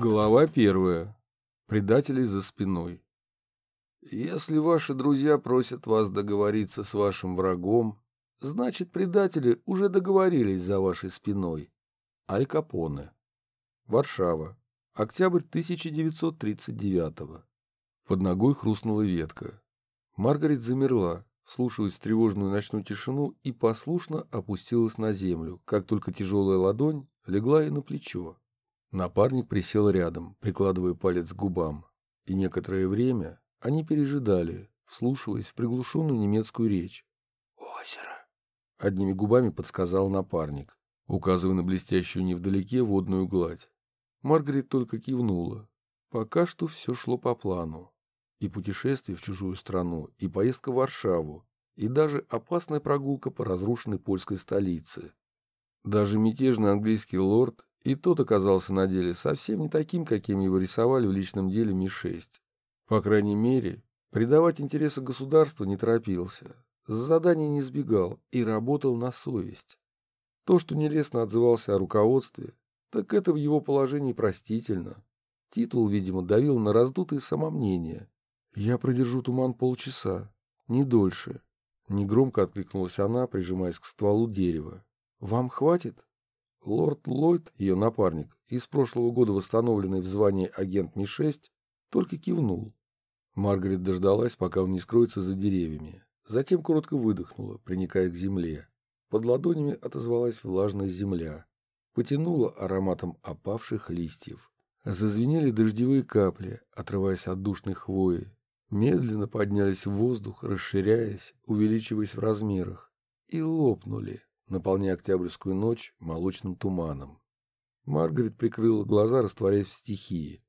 Глава первая. Предатели за спиной. Если ваши друзья просят вас договориться с вашим врагом, значит, предатели уже договорились за вашей спиной. Аль Капоне. Варшава. Октябрь 1939 Под ногой хрустнула ветка. Маргарет замерла, вслушиваясь в тревожную ночную тишину, и послушно опустилась на землю, как только тяжелая ладонь легла ей на плечо. Напарник присел рядом, прикладывая палец к губам, и некоторое время они пережидали, вслушиваясь в приглушенную немецкую речь. «Озеро!» — одними губами подсказал напарник, указывая на блестящую невдалеке водную гладь. Маргарет только кивнула. Пока что все шло по плану. И путешествие в чужую страну, и поездка в Варшаву, и даже опасная прогулка по разрушенной польской столице. Даже мятежный английский лорд и тот оказался на деле совсем не таким, каким его рисовали в личном деле Ми-6. По крайней мере, предавать интересы государства не торопился, с задания не сбегал и работал на совесть. То, что нелестно отзывался о руководстве, так это в его положении простительно. Титул, видимо, давил на раздутое самомнение. «Я продержу туман полчаса, не дольше», — негромко откликнулась она, прижимаясь к стволу дерева. «Вам хватит?» Лорд Ллойд, ее напарник, из прошлого года восстановленный в звании агент Ми-6, только кивнул. Маргарет дождалась, пока он не скроется за деревьями. Затем коротко выдохнула, приникая к земле. Под ладонями отозвалась влажная земля. Потянула ароматом опавших листьев. Зазвенели дождевые капли, отрываясь от душной хвои. Медленно поднялись в воздух, расширяясь, увеличиваясь в размерах. И лопнули, наполняя октябрьскую ночь молочным туманом. Маргарет прикрыла глаза, растворяясь в стихии.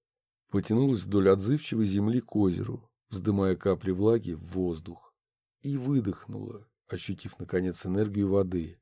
Потянулась вдоль отзывчивой земли к озеру, вздымая капли влаги в воздух. И выдохнула, ощутив, наконец, энергию воды.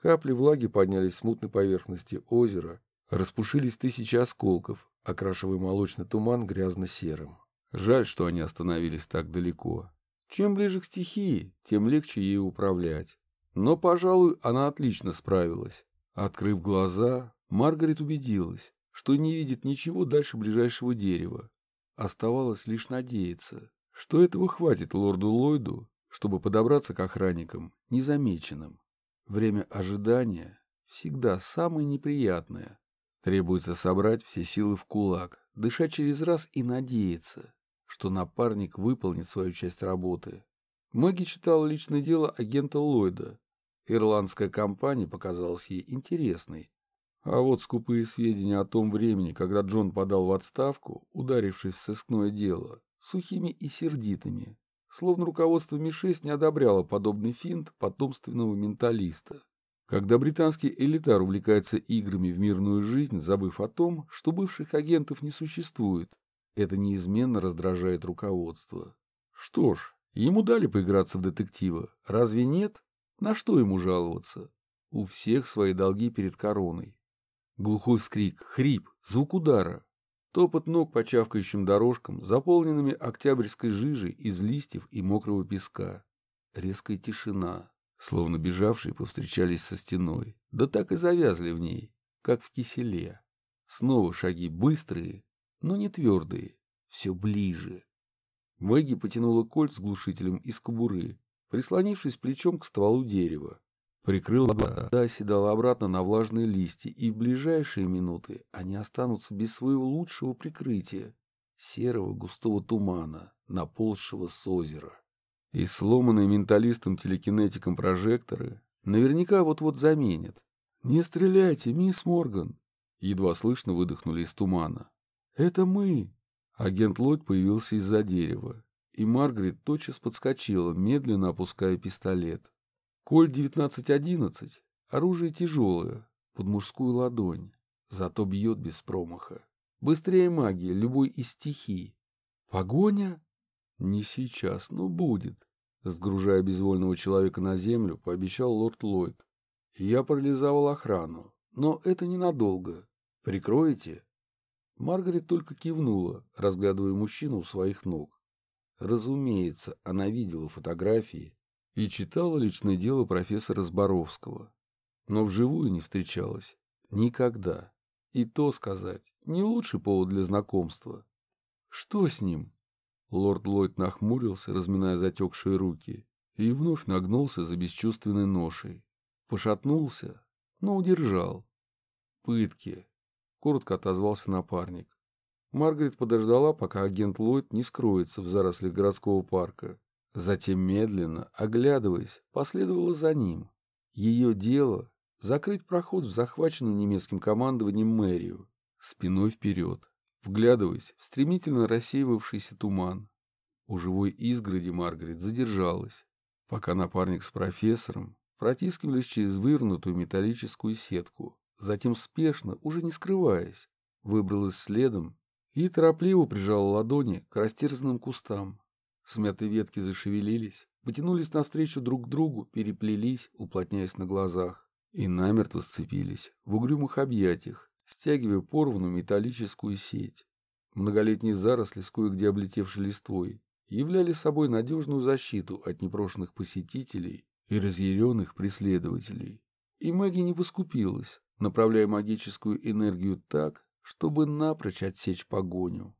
Капли влаги поднялись с мутной поверхности озера, распушились тысячи осколков, окрашивая молочный туман грязно-серым. Жаль, что они остановились так далеко. Чем ближе к стихии, тем легче ей управлять. Но, пожалуй, она отлично справилась. Открыв глаза, Маргарет убедилась, что не видит ничего дальше ближайшего дерева. Оставалось лишь надеяться, что этого хватит лорду Ллойду, чтобы подобраться к охранникам незамеченным. Время ожидания всегда самое неприятное. Требуется собрать все силы в кулак, дышать через раз и надеяться, что напарник выполнит свою часть работы. Мэгги читала личное дело агента Ллойда Ирландская компания показалась ей интересной. А вот скупые сведения о том времени, когда Джон подал в отставку, ударившись в сыскное дело, сухими и сердитыми, словно руководство Ми-6 не одобряло подобный финт потомственного менталиста. Когда британский элитар увлекается играми в мирную жизнь, забыв о том, что бывших агентов не существует, это неизменно раздражает руководство. Что ж, ему дали поиграться в детектива, разве нет? На что ему жаловаться? У всех свои долги перед короной. Глухой вскрик, хрип, звук удара. Топот ног по чавкающим дорожкам, заполненными октябрьской жижей из листьев и мокрого песка. Резкая тишина, словно бежавшие повстречались со стеной, да так и завязли в ней, как в киселе. Снова шаги быстрые, но не твердые, все ближе. Мэгги потянула кольт с глушителем из кобуры, прислонившись плечом к стволу дерева. Прикрыл глаза, оседал обратно на влажные листья, и в ближайшие минуты они останутся без своего лучшего прикрытия — серого густого тумана, наползшего с озера. И сломанные менталистом-телекинетиком прожекторы наверняка вот-вот заменят. «Не стреляйте, мисс Морган!» Едва слышно выдохнули из тумана. «Это мы!» Агент Ллойд появился из-за дерева и Маргарет тотчас подскочила, медленно опуская пистолет. Коль 1911 — оружие тяжелое, под мужскую ладонь, зато бьет без промаха. Быстрее магии любой из стихий. Погоня? Не сейчас, но будет. Сгружая безвольного человека на землю, пообещал лорд Ллойд. Я парализовал охрану, но это ненадолго. Прикроете? Маргарет только кивнула, разглядывая мужчину у своих ног. Разумеется, она видела фотографии и читала личное дело профессора Зборовского, но вживую не встречалась. Никогда. И то сказать, не лучший повод для знакомства. Что с ним? Лорд Ллойд нахмурился, разминая затекшие руки, и вновь нагнулся за бесчувственной ношей. Пошатнулся, но удержал. Пытки. Коротко отозвался напарник. Маргарет подождала, пока агент Ллойд не скроется в зарослях городского парка. Затем, медленно, оглядываясь, последовала за ним. Ее дело — закрыть проход в захваченную немецким командованием мэрию, спиной вперед, вглядываясь в стремительно рассеивавшийся туман. У живой изгороди Маргарет задержалась, пока напарник с профессором протискивались через вывернутую металлическую сетку, затем спешно, уже не скрываясь, выбралась следом и торопливо прижала ладони к растерзанным кустам. Смятые ветки зашевелились, потянулись навстречу друг к другу, переплелись, уплотняясь на глазах, и намертво сцепились в угрюмых объятиях, стягивая порванную металлическую сеть. Многолетние заросли с кое-где облетевшей листвой являли собой надежную защиту от непрошенных посетителей и разъяренных преследователей. И Мэгги не поскупилась, направляя магическую энергию так, чтобы напрочь отсечь погоню.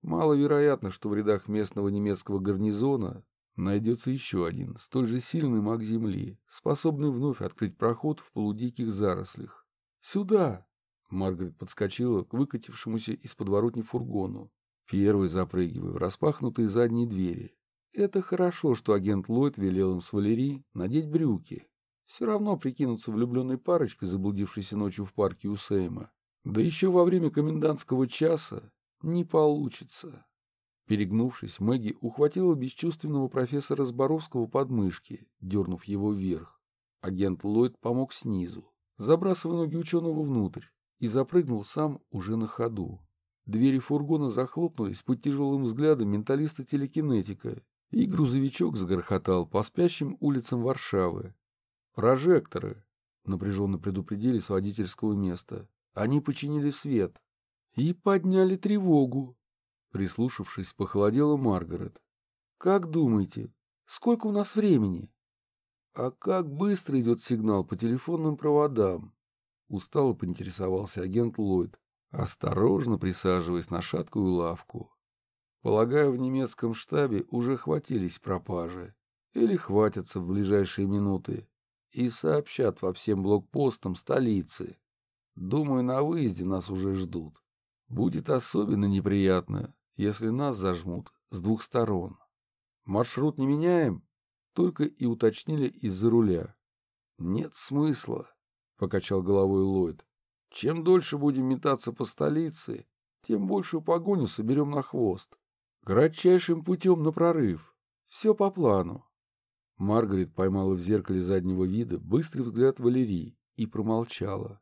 Маловероятно, что в рядах местного немецкого гарнизона найдется еще один, столь же сильный маг Земли, способный вновь открыть проход в полудиких зарослях. «Сюда!» Маргарет подскочила к выкатившемуся из подворотни фургону, первый запрыгивая в распахнутые задние двери. Это хорошо, что агент Ллойд велел им с Валерий надеть брюки. Все равно прикинуться влюбленной парочкой, заблудившейся ночью в парке у Сейма. Да еще во время комендантского часа не получится. Перегнувшись, Мэгги ухватила бесчувственного профессора Зборовского под мышки, дернув его вверх. Агент Ллойд помог снизу, забрасывая ноги ученого внутрь, и запрыгнул сам уже на ходу. Двери фургона захлопнулись под тяжелым взглядом менталиста-телекинетика, и грузовичок загорхотал по спящим улицам Варшавы. «Прожекторы!» — напряженно предупредили с водительского места. Они починили свет и подняли тревогу. Прислушавшись, похолодела Маргарет. «Как думаете, сколько у нас времени?» «А как быстро идет сигнал по телефонным проводам?» Устало поинтересовался агент Ллойд, осторожно присаживаясь на шаткую лавку. «Полагаю, в немецком штабе уже хватились пропажи. Или хватятся в ближайшие минуты и сообщат по всем блокпостам столицы. Думаю, на выезде нас уже ждут. Будет особенно неприятно, если нас зажмут с двух сторон. Маршрут не меняем, только и уточнили из-за руля. Нет смысла. — покачал головой Ллойд. «Чем дольше будем метаться по столице, тем большую погоню соберем на хвост. Кратчайшим путем на прорыв. Все по плану». Маргарет поймала в зеркале заднего вида быстрый взгляд Валерии и промолчала.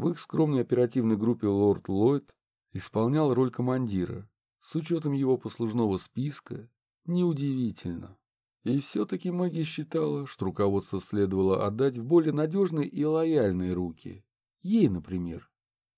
В их скромной оперативной группе лорд Ллойд исполнял роль командира. С учетом его послужного списка, неудивительно. И все-таки Мэгги считала, что руководство следовало отдать в более надежные и лояльные руки. Ей, например.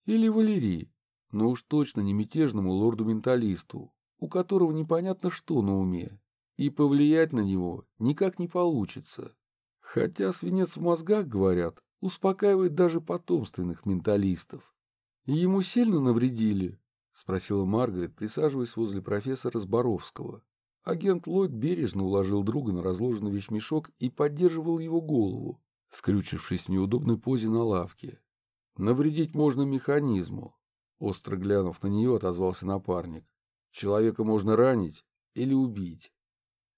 Или Валерии, но уж точно не мятежному лорду-менталисту, у которого непонятно что на уме, и повлиять на него никак не получится. Хотя свинец в мозгах, говорят, успокаивает даже потомственных менталистов. «Ему сильно навредили?» — спросила Маргарет, присаживаясь возле профессора Зборовского. Агент Ллойд бережно уложил друга на разложенный вещмешок и поддерживал его голову, скрючившись в неудобной позе на лавке. «Навредить можно механизму», — остро глянув на нее, отозвался напарник. «Человека можно ранить или убить».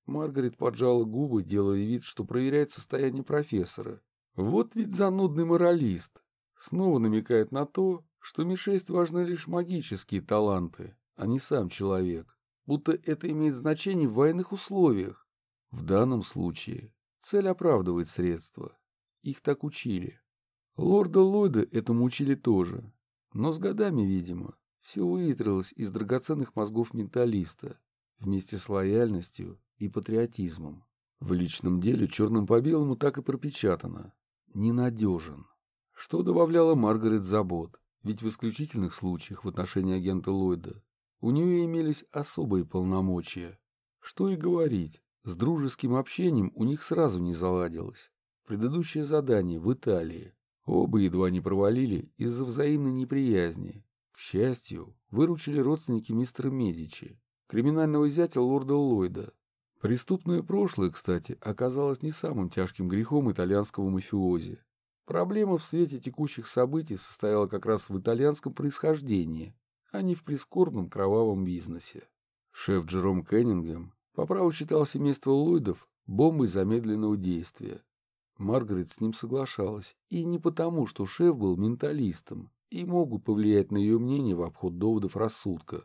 Маргарет поджала губы, делая вид, что проверяет состояние профессора. Вот ведь занудный моралист. Снова намекает на то, что Ми-6 важны лишь магические таланты, а не сам человек будто это имеет значение в военных условиях. В данном случае цель оправдывает средства. Их так учили. Лорда Ллойда этому учили тоже. Но с годами, видимо, все выветрилось из драгоценных мозгов менталиста вместе с лояльностью и патриотизмом. В личном деле черным по белому так и пропечатано. Ненадежен. Что добавляло Маргарет забот, ведь в исключительных случаях в отношении агента Ллойда у нее имелись особые полномочия. Что и говорить, с дружеским общением у них сразу не заладилось. Предыдущее задание в Италии. Оба едва не провалили из-за взаимной неприязни. К счастью, выручили родственники мистера Медичи, криминального зятя лорда Ллойда. Преступное прошлое, кстати, оказалось не самым тяжким грехом итальянского мафиози. Проблема в свете текущих событий состояла как раз в итальянском происхождении, а не в прискорбном кровавом бизнесе. Шеф Джером Кеннингем по праву считал семейство Ллойдов бомбой замедленного действия. Маргарет с ним соглашалась, и не потому, что шеф был менталистом и мог бы повлиять на ее мнение в обход доводов рассудка.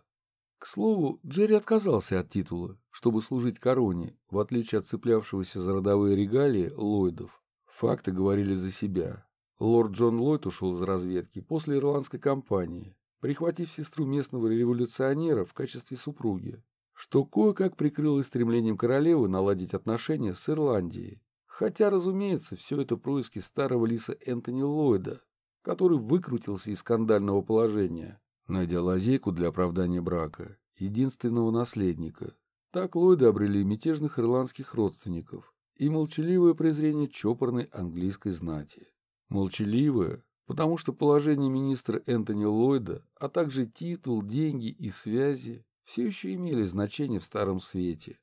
К слову, Джерри отказался от титула, чтобы служить короне, в отличие от цеплявшегося за родовые регалии Ллойдов. Факты говорили за себя. Лорд Джон Ллойд ушел из разведки после ирландской кампании, прихватив сестру местного революционера в качестве супруги, что кое-как прикрылось стремлением королевы наладить отношения с Ирландией. Хотя, разумеется, все это происки старого лиса Энтони Ллойда, который выкрутился из скандального положения, найдя лазейку для оправдания брака, единственного наследника. Так Ллойды обрели мятежных ирландских родственников и молчаливое презрение чопорной английской знати. Молчаливое, потому что положение министра Энтони Ллойда, а также титул, деньги и связи все еще имели значение в Старом Свете.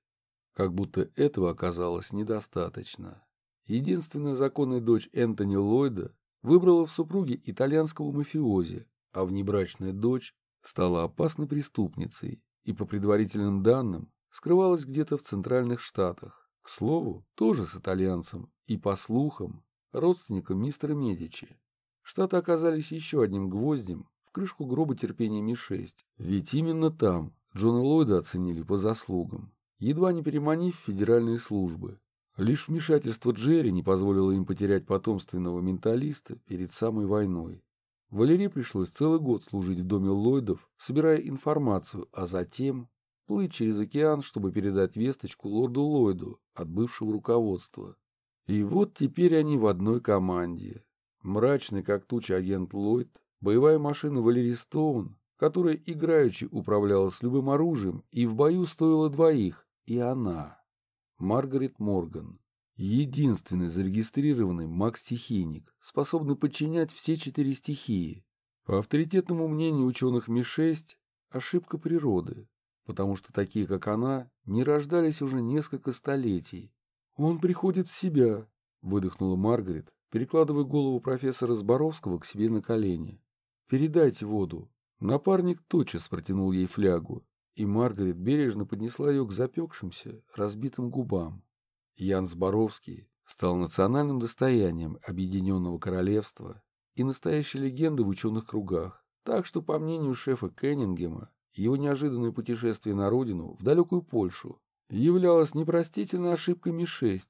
Как будто этого оказалось недостаточно. Единственная законная дочь Энтони Ллойда выбрала в супруге итальянского мафиози, а внебрачная дочь стала опасной преступницей и, по предварительным данным, скрывалась где-то в Центральных Штатах. К слову, тоже с итальянцем и, по слухам, родственником мистера Медичи. Штаты оказались еще одним гвоздем в крышку гроба терпения Ми-6, ведь именно там Джона Ллойда оценили по заслугам, едва не переманив федеральные службы. Лишь вмешательство Джерри не позволило им потерять потомственного менталиста перед самой войной. Валерии пришлось целый год служить в доме Ллойдов, собирая информацию, а затем плыть через океан, чтобы передать весточку лорду Ллойду от бывшего руководства. И вот теперь они в одной команде. Мрачный, как туча агент Ллойд, боевая машина Валерий Стоун, которая играючи управляла с любым оружием и в бою стоила двоих, и она, Маргарет Морган, единственный зарегистрированный маг-стихийник, способный подчинять все четыре стихии. По авторитетному мнению ученых Ми-6, ошибка природы, потому что такие, как она, не рождались уже несколько столетий. «Он приходит в себя», — выдохнула Маргарет, перекладывая голову профессора Зборовского к себе на колени. «Передайте воду». Напарник тотчас протянул ей флягу, и Маргарет бережно поднесла ее к запекшимся, разбитым губам. Ян Зборовский стал национальным достоянием Объединенного Королевства и настоящей легендой в ученых кругах, так что, по мнению шефа Кеннингема, его неожиданное путешествие на родину, в далекую Польшу, являлось непростительной ошибкой Ми-6,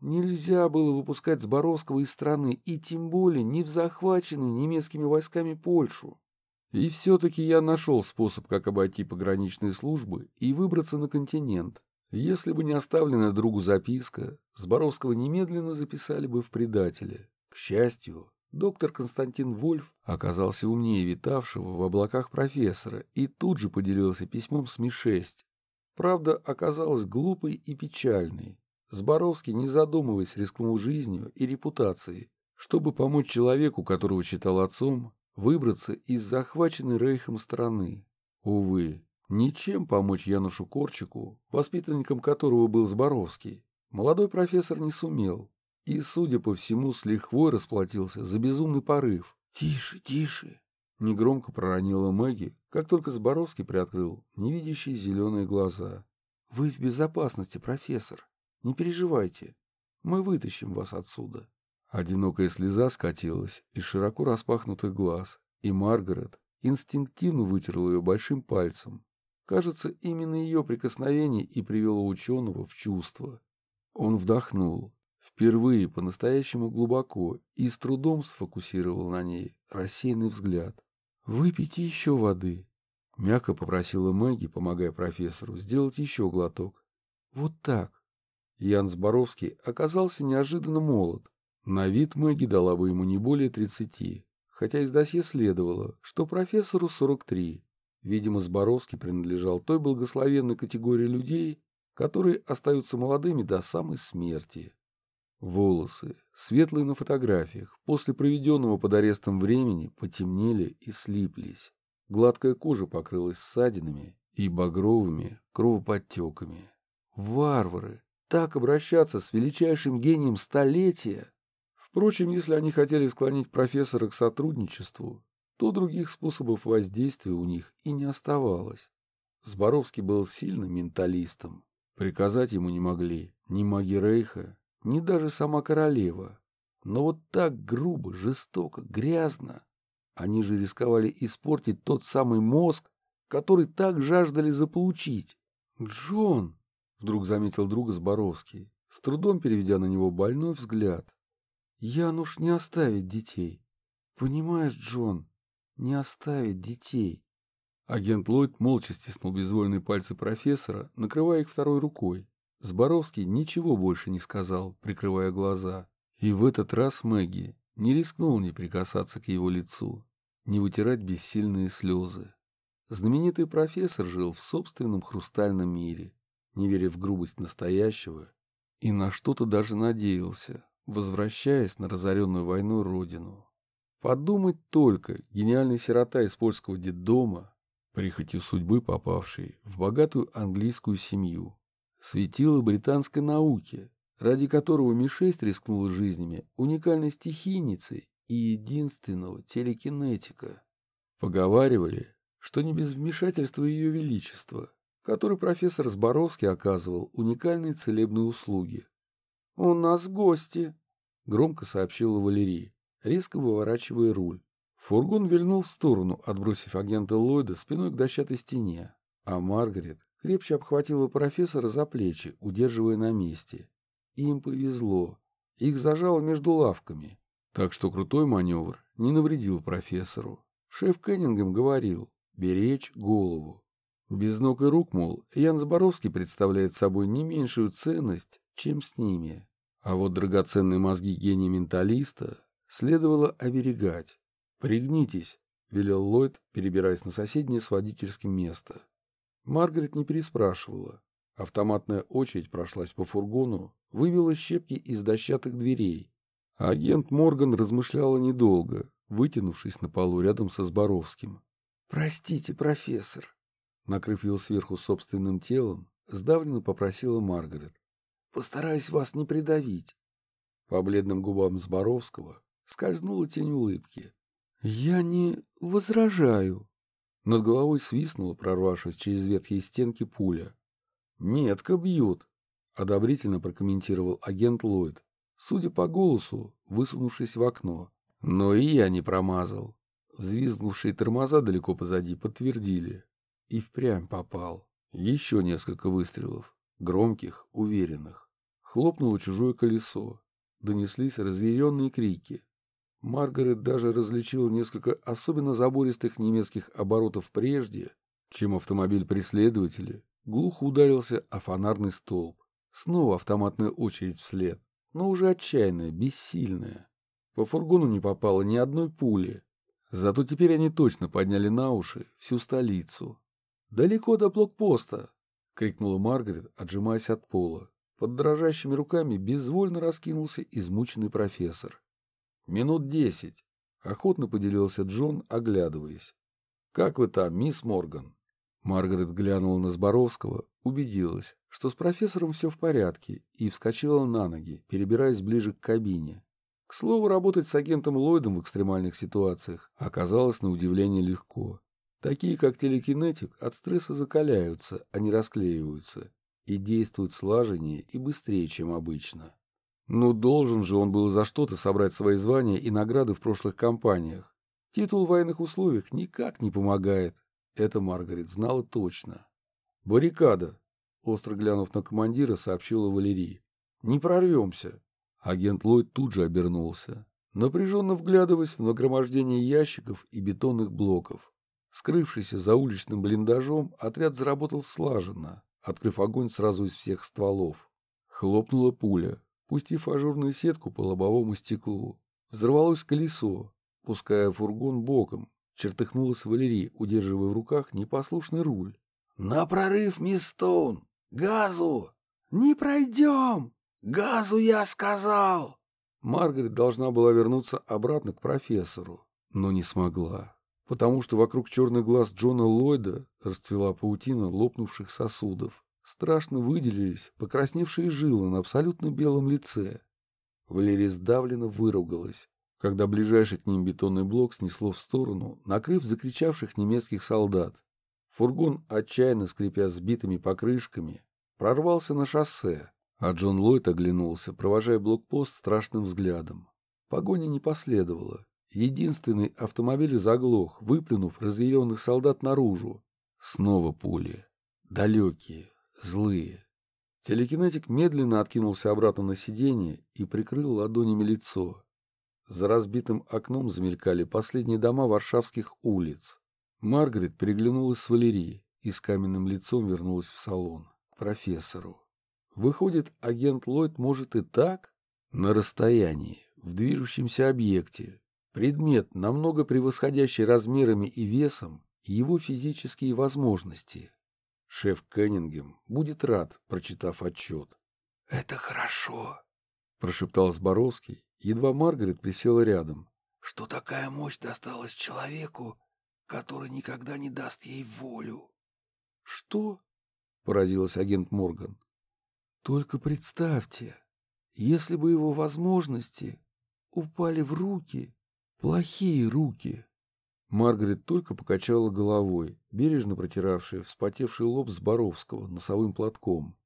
Нельзя было выпускать Зборовского из страны, и тем более не в захваченную немецкими войсками Польшу. И все-таки я нашел способ, как обойти пограничные службы и выбраться на континент. Если бы не оставленная другу записка, Зборовского немедленно записали бы в предателя. К счастью, доктор Константин Вольф оказался умнее витавшего в облаках профессора и тут же поделился письмом с Ми-6. Правда оказалась глупой и печальной. Зборовский, не задумываясь, рискнул жизнью и репутацией, чтобы помочь человеку, которого считал отцом, выбраться из захваченной Рейхом страны. Увы, ничем помочь Янушу Корчику, воспитанником которого был Зборовский, молодой профессор не сумел и, судя по всему, с лихвой расплатился за безумный порыв. «Тише, тише!» — негромко проронила Мэгги, как только Зборовский приоткрыл невидящие зеленые глаза. «Вы в безопасности, профессор!» Не переживайте, мы вытащим вас отсюда. Одинокая слеза скатилась из широко распахнутых глаз, и Маргарет инстинктивно вытерла ее большим пальцем. Кажется, именно ее прикосновение и привело ученого в чувство. Он вдохнул, впервые по-настоящему глубоко, и с трудом сфокусировал на ней рассеянный взгляд. «Выпейте еще воды», — мягко попросила Мэгги, помогая профессору, сделать еще глоток. «Вот так, Ян Зборовский оказался неожиданно молод. На вид Мэгги дала бы ему не более тридцати, хотя из досье следовало, что профессору 43. Видимо, Зборовский принадлежал той благословенной категории людей, которые остаются молодыми до самой смерти. Волосы, светлые на фотографиях, после проведенного под арестом времени, потемнели и слиплись. Гладкая кожа покрылась ссадинами и багровыми кровоподтеками. Варвары! Так обращаться с величайшим гением столетия! Впрочем, если они хотели склонить профессора к сотрудничеству, то других способов воздействия у них и не оставалось. Зборовский был сильным менталистом. Приказать ему не могли ни маги Рейха, ни даже сама королева. Но вот так грубо, жестоко, грязно. Они же рисковали испортить тот самый мозг, который так жаждали заполучить. «Джон!» — вдруг заметил друга Зборовский, с трудом переведя на него больной взгляд. «Януш не оставит детей. Понимаешь, Джон, не оставит детей». Агент Ллойд молча стиснул безвольные пальцы профессора, накрывая их второй рукой. Зборовский ничего больше не сказал, прикрывая глаза. И в этот раз Мэгги не рискнул не прикасаться к его лицу, не вытирать бессильные слезы. Знаменитый профессор жил в собственном хрустальном мире, не веря в грубость настоящего, и на что-то даже надеялся, возвращаясь на разоренную войну родину. Подумать только, гениальный сирота из польского детдома, прихотью судьбы попавший в богатую английскую семью, светило британской науке, ради которого Ми-6 рискнула жизнями уникальной стихийницей и единственного телекинетика. Поговаривали, что не без вмешательства Ее Величества, который профессор Зборовский оказывал уникальные целебные услуги. «У нас гости», — громко сообщила Валерия, резко выворачивая руль. Фургон вильнул в сторону, отбросив агента Ллойда спиной к дощатой стене, а Маргарет крепче обхватила профессора за плечи, удерживая на месте. Им повезло. Их зажало между лавками. Так что крутой маневр не навредил профессору. Шеф Кеннингем говорил «беречь голову». Без ног и рук, мол, Ян Заборовский представляет собой не меньшую ценность, чем с ними. А вот драгоценные мозги гения менталиста следовало оберегать. «Пригнитесь», — велел Ллойд, перебираясь на соседнее с водительским место. Маргарет не переспрашивала. Автоматная очередь прошлась по фургону, вывела щепки из дощатых дверей. Агент Морган размышляла недолго, вытянувшись на полу рядом со Зборовским. «Простите, профессор», — накрыв его сверху собственным телом, сдавленно попросила Маргарет. «Постараюсь вас не придавить». По бледным губам Зборовского скользнула тень улыбки. «Я не возражаю». Над головой свистнула, прорвавшись через ветхие стенки, пуля. «Метко бьют», — одобрительно прокомментировал агент Ллойд, судя по голосу, высунувшись в окно. Но и я не промазал. Взвизгнувшие тормоза далеко позади подтвердили. И впрямь попал. Еще несколько выстрелов. Громких, уверенных. Хлопнуло чужое колесо. Донеслись разъяренные крики. Маргарет даже различил несколько особенно забористых немецких оборотов прежде, чем автомобиль преследователя глухо ударился о фонарный столб. Снова автоматная очередь вслед, но уже отчаянная, бессильная. По фургону не попало ни одной пули. Зато теперь они точно подняли на уши всю столицу. «Далеко до блокпоста!» — крикнула Маргарет, отжимаясь от пола. Под дрожащими руками безвольно раскинулся измученный профессор. «Минут десять», — охотно поделился Джон, оглядываясь. «Как вы там, мисс Морган?» Маргарет глянула на Зборовского, убедилась, что с профессором все в порядке, и вскочила на ноги, перебираясь ближе к кабине. К слову, работать с агентом Ллойдом в экстремальных ситуациях оказалось на удивление легко. Такие, как телекинетик, от стресса закаляются, а не расклеиваются, и действуют слаженнее и быстрее, чем обычно. Ну, должен же он был за что-то собрать свои звания и награды в прошлых кампаниях. Титул в военных условиях никак не помогает, это Маргарет знала точно. «Баррикада!» — остро глянув на командира, сообщила Валерий. «Не прорвемся!» Агент Ллойд тут же обернулся, напряженно вглядываясь в нагромождение ящиков и бетонных блоков. Скрывшийся за уличным блиндажом, отряд заработал слаженно, открыв огонь сразу из всех стволов. Хлопнула пуля, пустив ажурную сетку по лобовому стеклу. Взорвалось колесо, пуская фургон боком, Чертыхнулась Валерий, удерживая в руках непослушный руль. «На прорыв, мисс Стоун! Газу! Не пройдем! Газу, я сказал!» Маргарет должна была вернуться обратно к профессору, но не смогла. потому что вокруг черных глаз Джона Ллойда расцвела паутина лопнувших сосудов. Страшно выделились покрасневшие жилы на абсолютно белом лице. Валерия сдавленно выругалась, когда ближайший к ним бетонный блок снесло в сторону, накрыв закричавших немецких солдат. Фургон, отчаянно скрипя сбитыми покрышками, прорвался на шоссе, а Джон Ллойд оглянулся, провожая блокпост страшным взглядом. Погони не последовало. Единственный автомобиль заглох, выплюнув разъяренных солдат наружу. Снова пули. Далекие, злые. Телекинетик медленно откинулся обратно на сиденье и прикрыл ладонями лицо. За разбитым окном замелькали последние дома варшавских улиц. Маргарет переглянулась с Валерией и с каменным лицом вернулась в салон, к профессору. Выходит, агент Ллойд может и так? На расстоянии, в движущемся объекте, Предмет, намного превосходящий размерами и весом, его физические возможности. Шеф Кеннингем будет рад, прочитав отчет. — Это хорошо, — прошептал Зборовский, едва Маргарет присела рядом. — Что такая мощь досталась человеку, который никогда не даст ей волю. — Что? — поразилась агент Морган. — Только представьте, если бы его возможности упали в руки Плохие руки. Маргарет только покачала головой, бережно протиравшая вспотевший лоб Зборовского носовым платком.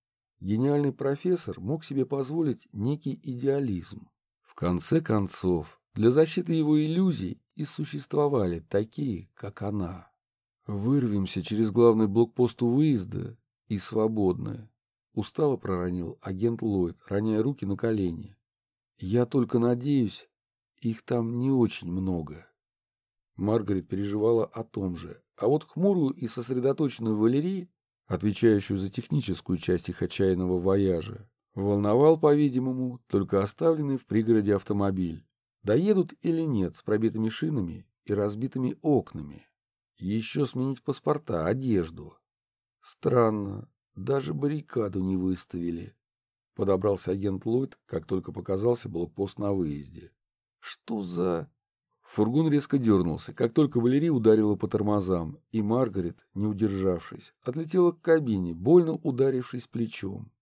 Гениальный профессор мог себе позволить некий идеализм. В конце концов, для защиты его иллюзий и существовали такие, как она. «Вырвемся через главный блокпост у выезда и свободны», — устало проронил агент Ллойд, роняя руки на колени. «Я только надеюсь, их там не очень много. Маргарет переживала о том же, а вот хмурую и сосредоточенную Валерий, отвечающую за техническую часть их отчаянного вояжа, волновал, по-видимому, только оставленный в пригороде автомобиль. Доедут или нет с пробитыми шинами и разбитыми окнами. Еще сменить паспорта, одежду. Странно, даже баррикаду не выставили. Подобрался агент Ллойд, как только показался блокпост на выезде. Что за... Фургон резко дернулся, как только Валерия ударила по тормозам, и Маргарет, не удержавшись, отлетела к кабине, больно ударившись плечом.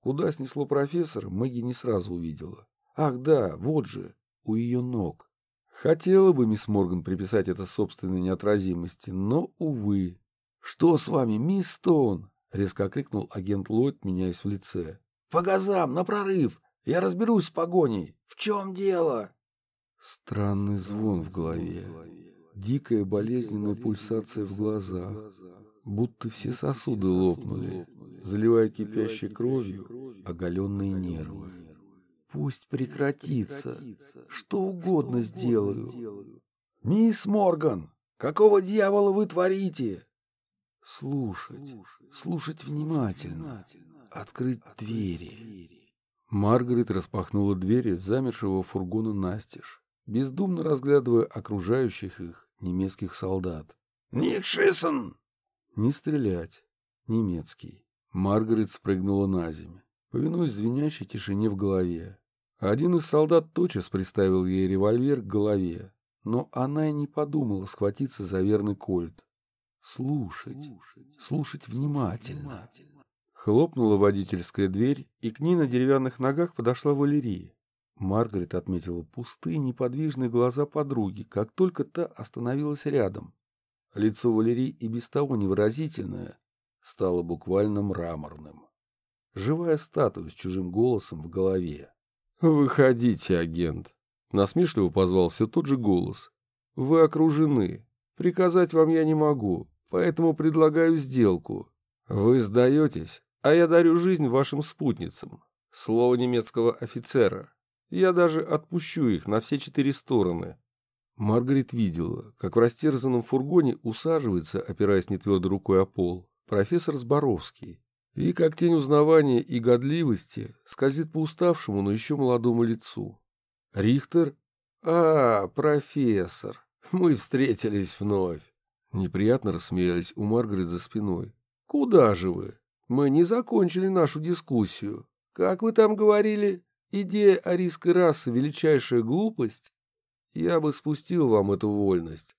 Куда снесло профессора, Мэгги не сразу увидела. Ах да, вот же, у ее ног. Хотела бы мисс Морган приписать это собственной неотразимости, но, увы. «Что с вами, мисс Стоун?» — резко окрикнул агент Ллойд, меняясь в лице. «По газам, на прорыв! Я разберусь с погоней! В чем дело?» Странный звон в голове, дикая болезненная пульсация в глазах, будто все сосуды лопнули, заливая кипящей кровью оголенные нервы. Пусть прекратится, что угодно сделаю. «Мисс Морган, какого дьявола вы творите?» Слушать, слушать. Внимательно, открыть двери. Маргарет распахнула двери замершего фургона настежь бездумно разглядывая окружающих их немецких солдат. «Ник Шиссен!» «Не стрелять!» Немецкий. Маргарет спрыгнула на землю, повинуясь звенящей тишине в голове. Один из солдат тотчас приставил ей револьвер к голове, но она и не подумала схватиться за верный кольт. Слушать, слушать внимательно. Хлопнула водительская дверь, и к ней на деревянных ногах подошла Валерия. Маргарет отметила пустые неподвижные глаза подруги, как только та остановилась рядом. Лицо Валерии и без того невыразительное стало буквально мраморным. Живая статуя с чужим голосом в голове. «Выходите, агент!» Насмешливо позвал все тот же голос. «Вы окружены. Приказать вам я не могу, поэтому предлагаю сделку. Вы сдаетесь, а я дарю жизнь вашим спутницам. Слово немецкого офицера. Я даже отпущу их на все четыре стороны. Маргарет видела, как в растерзанном фургоне усаживается, опираясь нетвердой рукой о пол, профессор Зборовский, и как тень узнавания и годливости скользит по уставшему, но еще молодому лицу. Рихтер? А, профессор, мы встретились вновь. Неприятно рассмеялись у Маргарет за спиной. Куда же вы? Мы не закончили нашу дискуссию. Как вы там говорили? Идея арийской расы — величайшая глупость. Я бы спустил вам эту вольность.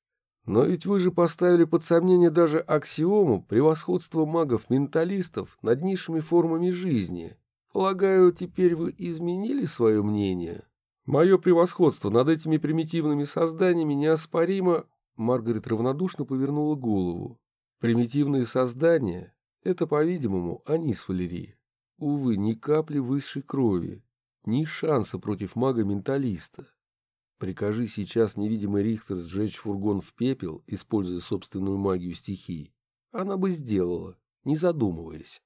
Но ведь вы же поставили под сомнение даже аксиому превосходства магов-менталистов над низшими формами жизни. Полагаю, теперь вы изменили свое мнение? Мое превосходство над этими примитивными созданиями неоспоримо... Маргарет равнодушно повернула голову. Примитивные создания — это, по-видимому, они с Валерии. Увы, ни капли высшей крови, ни шанса против мага-менталиста. Прикажи сейчас невидимый Рихтер сжечь фургон в пепел, используя собственную магию стихий. Она бы сделала, не задумываясь.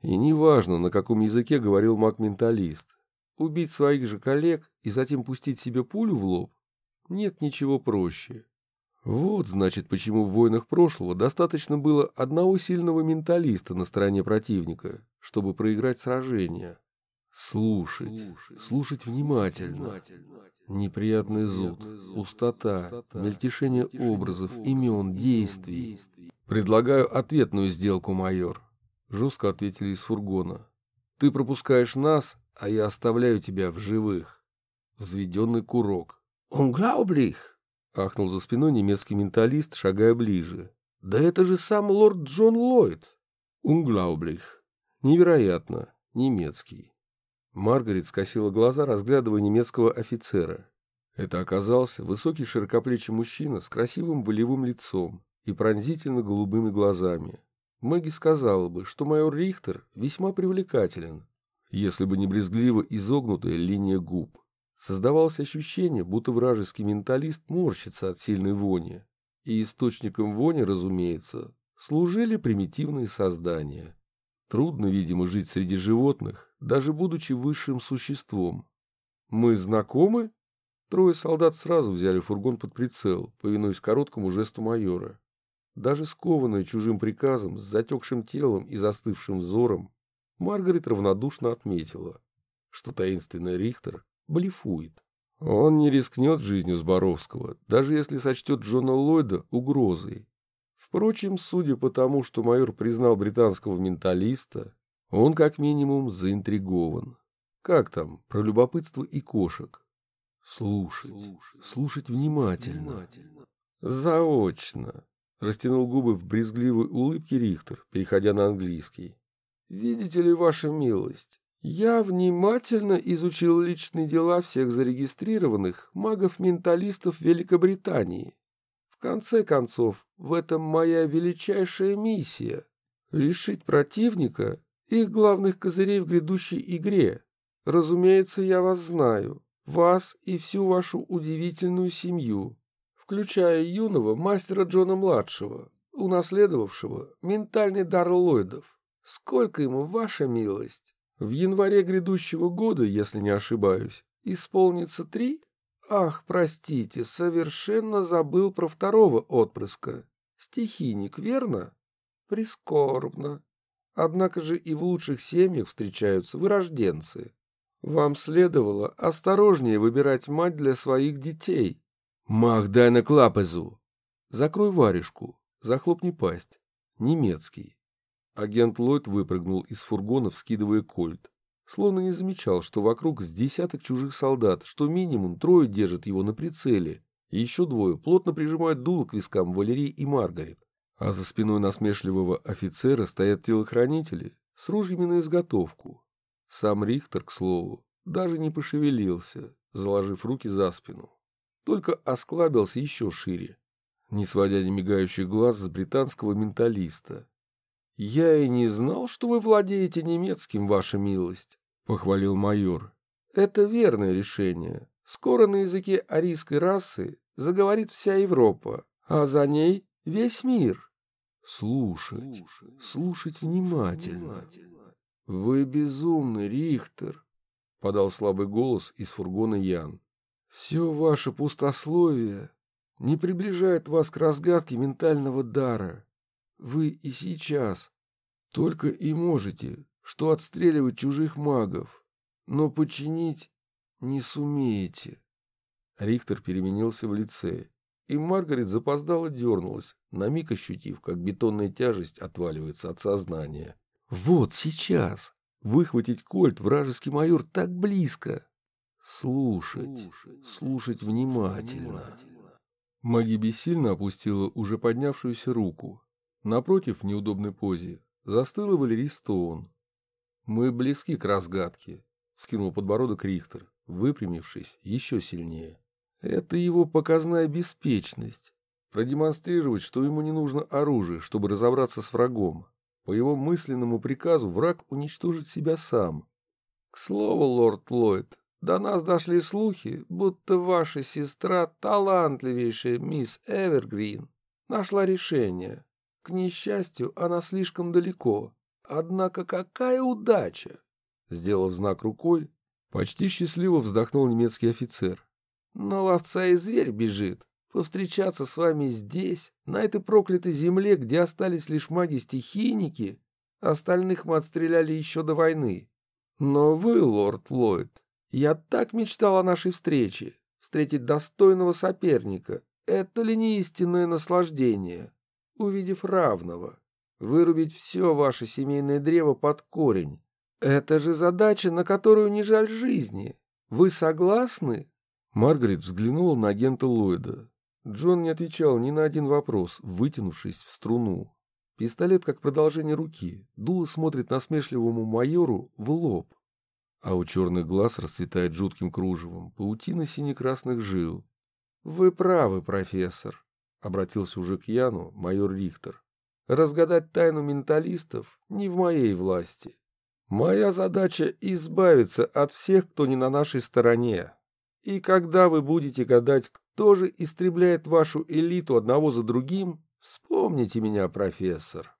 И неважно, на каком языке говорил маг-менталист. Убить своих же коллег и затем пустить себе пулю в лоб? Нет ничего проще. Вот, значит, почему в войнах прошлого достаточно было одного сильного менталиста на стороне противника, чтобы проиграть сражение. Слушать, слушать, слушать внимательно. внимательно. Неприятный зуд, пустота, мельтешение образов, имен, действий. Предлагаю ответную сделку, майор. Жестко ответили из фургона. Ты пропускаешь нас, а я оставляю тебя в живых. Взведенный курок. «Unglaublich!» — ахнул за спиной немецкий менталист, шагая ближе. «Да это же сам лорд Джон Ллойд!» «Unglaublich!» «Невероятно!» Немецкий. Маргарет скосила глаза, разглядывая немецкого офицера. Это оказался высокий широкоплечий мужчина с красивым волевым лицом и пронзительно голубыми глазами. Мэгги сказала бы, что майор Рихтер весьма привлекателен, если бы не брезгливо изогнутая линия губ. Создавалось ощущение, будто вражеский менталист морщится от сильной вони. И источником вони, разумеется, служили примитивные создания. Трудно, видимо, жить среди животных, даже будучи высшим существом. Мы знакомы? Трое солдат сразу взяли фургон под прицел, повинуясь короткому жесту майора. Даже скованная чужим приказом, с затекшим телом и застывшим взором, Маргарет равнодушно отметила, что таинственный Рихтер блефует. Он не рискнет жизнью Зборовского, даже если сочтет Джона Ллойда угрозой. Впрочем, судя по тому, что майор признал британского менталиста, он как минимум заинтригован. Как там, про любопытство и кошек? Слушать, слушать, слушать внимательно. внимательно. Заочно. Растянул губы в брезгливой улыбке Рихтер, переходя на английский. Видите ли, ваша милость, я внимательно изучил личные дела всех зарегистрированных магов-менталистов Великобритании конце концов, в этом моя величайшая миссия — лишить противника их главных козырей в грядущей игре. Разумеется, я вас знаю, вас и всю вашу удивительную семью, включая юного мастера Джона-младшего, унаследовавшего ментальный дар Ллойдов. Сколько ему, ваша милость? В январе грядущего года, если не ошибаюсь, исполнится три? Ах, простите, совершенно забыл про второго отпрыска. Стихийник, верно? Прискорбно. Однако же и в лучших семьях встречаются вырожденцы. Вам следовало осторожнее выбирать мать для своих детей. Мах, дай на клапезу. Закрой варежку, захлопни пасть. Немецкий. Агент Ллойд выпрыгнул из фургона, вскидывая кольт словно не замечал, что вокруг с десяток чужих солдат, что минимум трое держат его на прицеле, и еще двое плотно прижимают дуло к вискам Валерии и Маргарет. А за спиной насмешливого офицера стоят телохранители с ружьями на изготовку. Сам Рихтер, к слову, даже не пошевелился, заложив руки за спину. Только осклабился еще шире, не сводя немигающих глаз с британского менталиста. «Я и не знал, что вы владеете немецким, ваша милость похвалил майор. Это верное решение. Скоро на языке арийской расы заговорит вся Европа, а за ней весь мир. Слушать, слушать, слушать внимательно. Вы безумный, Рихтер, подал слабый голос из фургона Ян. Все ваше пустословие не приближает вас к разгадке ментального дара. Вы и сейчас только и можете что отстреливать чужих магов, но починить не сумеете. Рихтер переменился в лице, и Маргарет запоздало дернулась, на миг ощутив, как бетонная тяжесть отваливается от сознания. Вот сейчас! Выхватить кольт вражеский майор так близко! Слушать, слушать, слушать внимательно. внимательно. Маги бессильно опустила уже поднявшуюся руку. Напротив, в неудобной позе, застыла Валерий Стоун. «Мы близки к разгадке», — скинул подбородок Рихтер, выпрямившись еще сильнее. «Это его показная беспечность. Продемонстрировать, что ему не нужно оружие, чтобы разобраться с врагом. По его мысленному приказу враг уничтожит себя сам. К слову, лорд Ллойд, до нас дошли слухи, будто ваша сестра, талантливейшая мисс Эвергрин, нашла решение. К несчастью, она слишком далеко. Однако какая удача! Сделав знак рукой, почти счастливо вздохнул немецкий офицер. Но ловца и зверь бежит. Повстречаться с вами здесь, на этой проклятой земле, где остались лишь маги-стихийники, остальных мы отстреляли еще до войны. Но вы, лорд Ллойд, я так мечтал о нашей встрече, встретить достойного соперника. Это ли не истинное наслаждение? Увидев равного, вырубить все ваше семейное древо под корень. Это же задача, на которую не жаль жизни. Вы согласны? Маргарет взглянула на агента Ллойда. Джон не отвечал ни на один вопрос, вытянувшись в струну. Пистолет как продолжение руки. Дуло смотрит насмешливому майору в лоб а у черных глаз расцветает жутким кружевом паутина сине-красных жил. — Вы правы, профессор, — обратился уже к Яну майор Рихтер. — Разгадать тайну менталистов не в моей власти. Моя задача — избавиться от всех, кто не на нашей стороне. И когда вы будете гадать, кто же истребляет вашу элиту одного за другим, вспомните меня, профессор.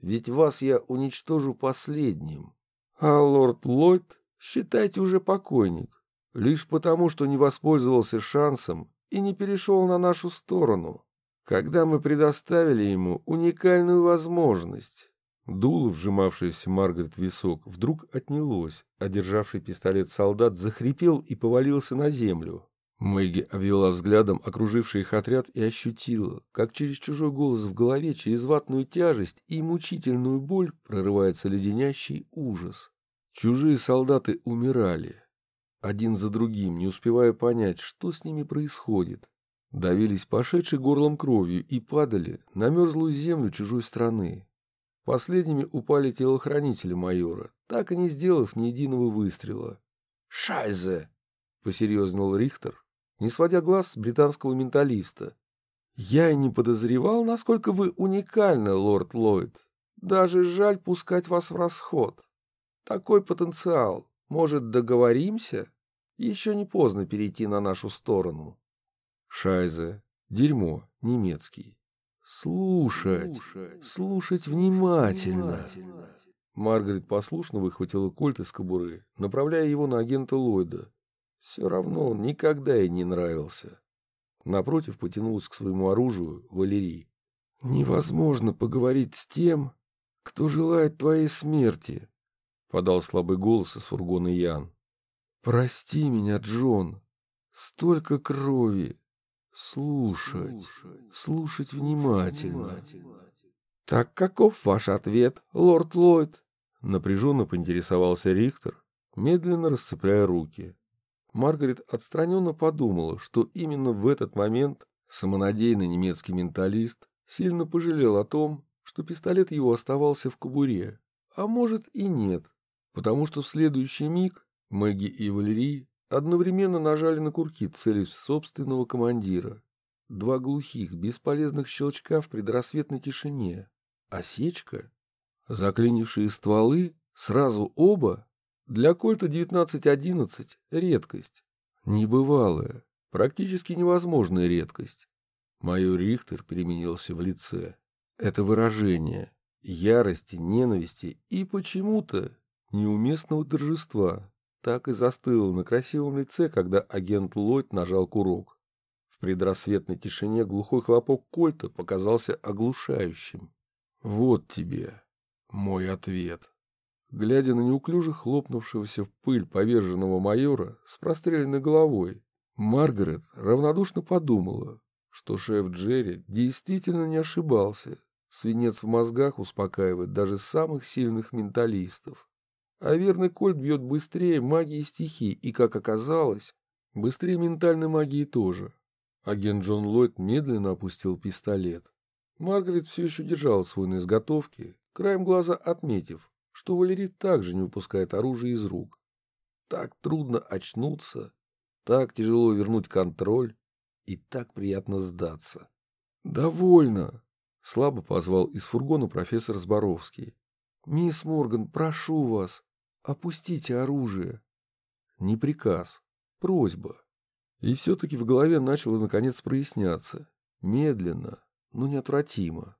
Ведь вас я уничтожу последним. А лорд Ллойд считайте уже покойник, лишь потому, что не воспользовался шансом и не перешел на нашу сторону, когда мы предоставили ему уникальную возможность. Дуло, вжимавшееся Маргарет висок, вдруг отнялось, а державший пистолет солдат захрипел и повалился на землю. Мэгги обвела взглядом окруживший их отряд и ощутила, как через чужой голос в голове, через ватную тяжесть и мучительную боль прорывается леденящий ужас. Чужие солдаты умирали, один за другим, не успевая понять, что с ними происходит. Давились пошедшей горлом кровью и падали на мерзлую землю чужой страны. Последними упали телохранители майора, так и не сделав ни единого выстрела. «Шайзе!» — посерьезнул Рихтер, не сводя глаз с британского менталиста. «Я и не подозревал, насколько вы уникальны, лорд Ллойд. Даже жаль пускать вас в расход. Такой потенциал. Может, договоримся? Еще не поздно перейти на нашу сторону. Шайзе. Дерьмо. Немецкий. Слушать. Слушать, слушать внимательно. внимательно. Маргарет послушно выхватила кольт из кобуры, направляя его на агента Ллойда. Все равно он никогда ей не нравился. Напротив потянулась к своему оружию Валерий. «Невозможно поговорить с тем, кто желает твоей смерти», подал слабый голос из фургона Ян. «Прости меня, Джон. Столько крови. Слушать, слушать внимательно». «Так каков ваш ответ, лорд Ллойд?» Напряженно поинтересовался Рихтер, медленно расцепляя руки. Маргарет отстраненно подумала, что именно в этот момент самонадеянный немецкий менталист сильно пожалел о том, что пистолет его оставался в кобуре, а может и нет потому что в следующий миг Мэгги и Валерий одновременно нажали на курки, целясь в собственного командира. Два глухих, бесполезных щелчка в предрассветной тишине. Осечка? Заклинившие стволы? Сразу оба? Для кольта 1911 — редкость. Небывалая, практически невозможная редкость. Майор Рихтер переменился в лице. Это выражение ярости, ненависти и почему-то неуместного торжества так и застыл на красивом лице, когда агент Ллойд нажал курок. В предрассветной тишине глухой хлопок кольта показался оглушающим. «Вот тебе мой ответ». Глядя на неуклюже хлопнувшегося в пыль поверженного майора с простреленной головой, Маргарет равнодушно подумала, что шеф Джерри действительно не ошибался. Свинец в мозгах успокаивает даже самых сильных менталистов. А верный кольт бьет быстрее магии стихий и, как оказалось, быстрее ментальной магии тоже. Агент Джон Ллойд медленно опустил пистолет. Маргарет все еще держала свой на изготовке, краем глаза отметив, что Валерий также не выпускает оружие из рук. Так трудно очнуться, так тяжело вернуть контроль и так приятно сдаться. «Довольно!» — слабо позвал из фургона профессор Зборовский. «Мисс Морган, прошу вас, опустите оружие». Не приказ, просьба. И все-таки в голове начало наконец проясняться. Медленно, но неотвратимо.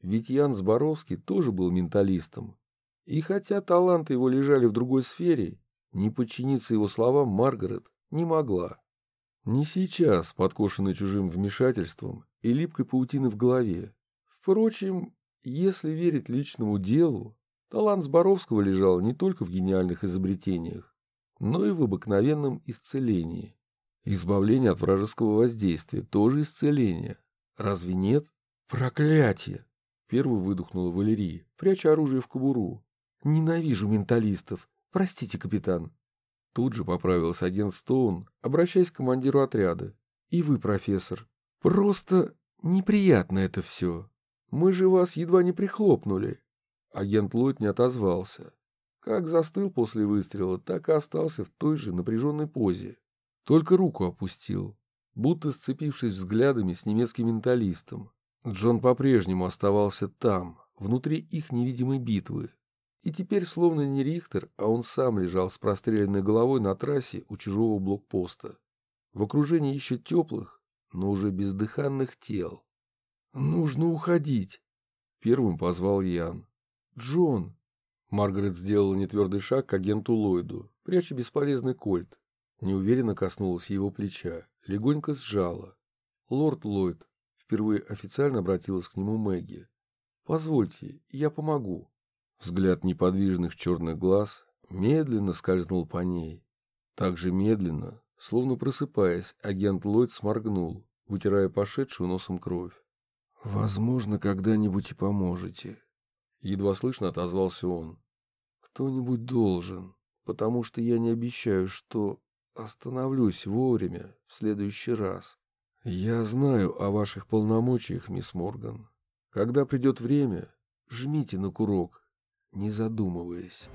Ведь Ян Зборовский тоже был менталистом. И хотя таланты его лежали в другой сфере, не подчиниться его словам Маргарет не могла. Не сейчас, подкошенный чужим вмешательством и липкой паутины в голове. Впрочем, если верить личному делу, талант Зборовского лежал не только в гениальных изобретениях, но и в обыкновенном исцелении. Избавление от вражеского воздействия – тоже исцеление. Разве нет? Проклятие! Первый выдохнула Валерия, пряча оружие в кобуру. Ненавижу менталистов. Простите, капитан. Тут же поправился агент Стоун, обращаясь к командиру отряда. И вы, профессор. Просто неприятно это все. Мы же вас едва не прихлопнули. Агент Ллойд не отозвался. Как застыл после выстрела, так и остался в той же напряженной позе. Только руку опустил, будто сцепившись взглядами с немецким менталистом. Джон по-прежнему оставался там, внутри их невидимой битвы. И теперь словно не Рихтер, а он сам лежал с простреленной головой на трассе у чужого блокпоста. В окружении еще теплых, но уже бездыханных тел. «Нужно уходить!» Первым позвал Ян. «Джон!» Маргарет сделала нетвердый шаг к агенту Ллойду, пряча бесполезный кольт. Неуверенно коснулась его плеча, легонько сжала. «Лорд Ллойд», впервые официально обратилась к нему Мэгги. «Позвольте, я помогу». Взгляд неподвижных черных глаз медленно скользнул по ней. Так же медленно, словно просыпаясь, агент Ллойд сморгнул, вытирая пошедшую носом кровь. «Возможно, когда-нибудь и поможете», — едва слышно отозвался он. «Кто-нибудь должен, потому что я не обещаю, что Остановлюсь вовремя в следующий раз. Я знаю о ваших полномочиях, мисс Морган. Когда придет время, жмите на курок, не задумываясь.